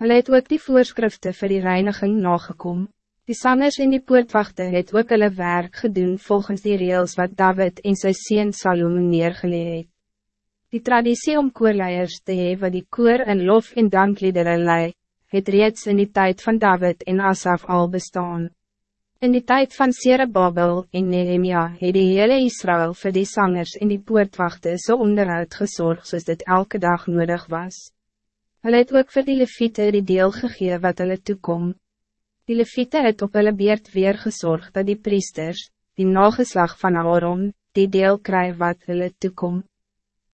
Hulle het ook die voorschriften voor die reiniging nagekom. Die sangers en die poortwachten het ook hulle werk gedoen volgens die reels wat David en sy sien Salome neergelee het. Die traditie om koorleiers te hee wat die koor en lof en dankliedere lei, het reeds in die tijd van David en Asaf al bestaan. In die tijd van Babel en Nehemia het die hele Israël voor die sangers en die poortwachten so onderhoud gezorgd soos dit elke dag nodig was. Hulle het ook vir die leviete die deel gegee wat hulle toekom. Die leviete het op hulle beurt weer gezorgd dat die priesters, die nageslag van Aaron, die deel kry wat hulle toekom.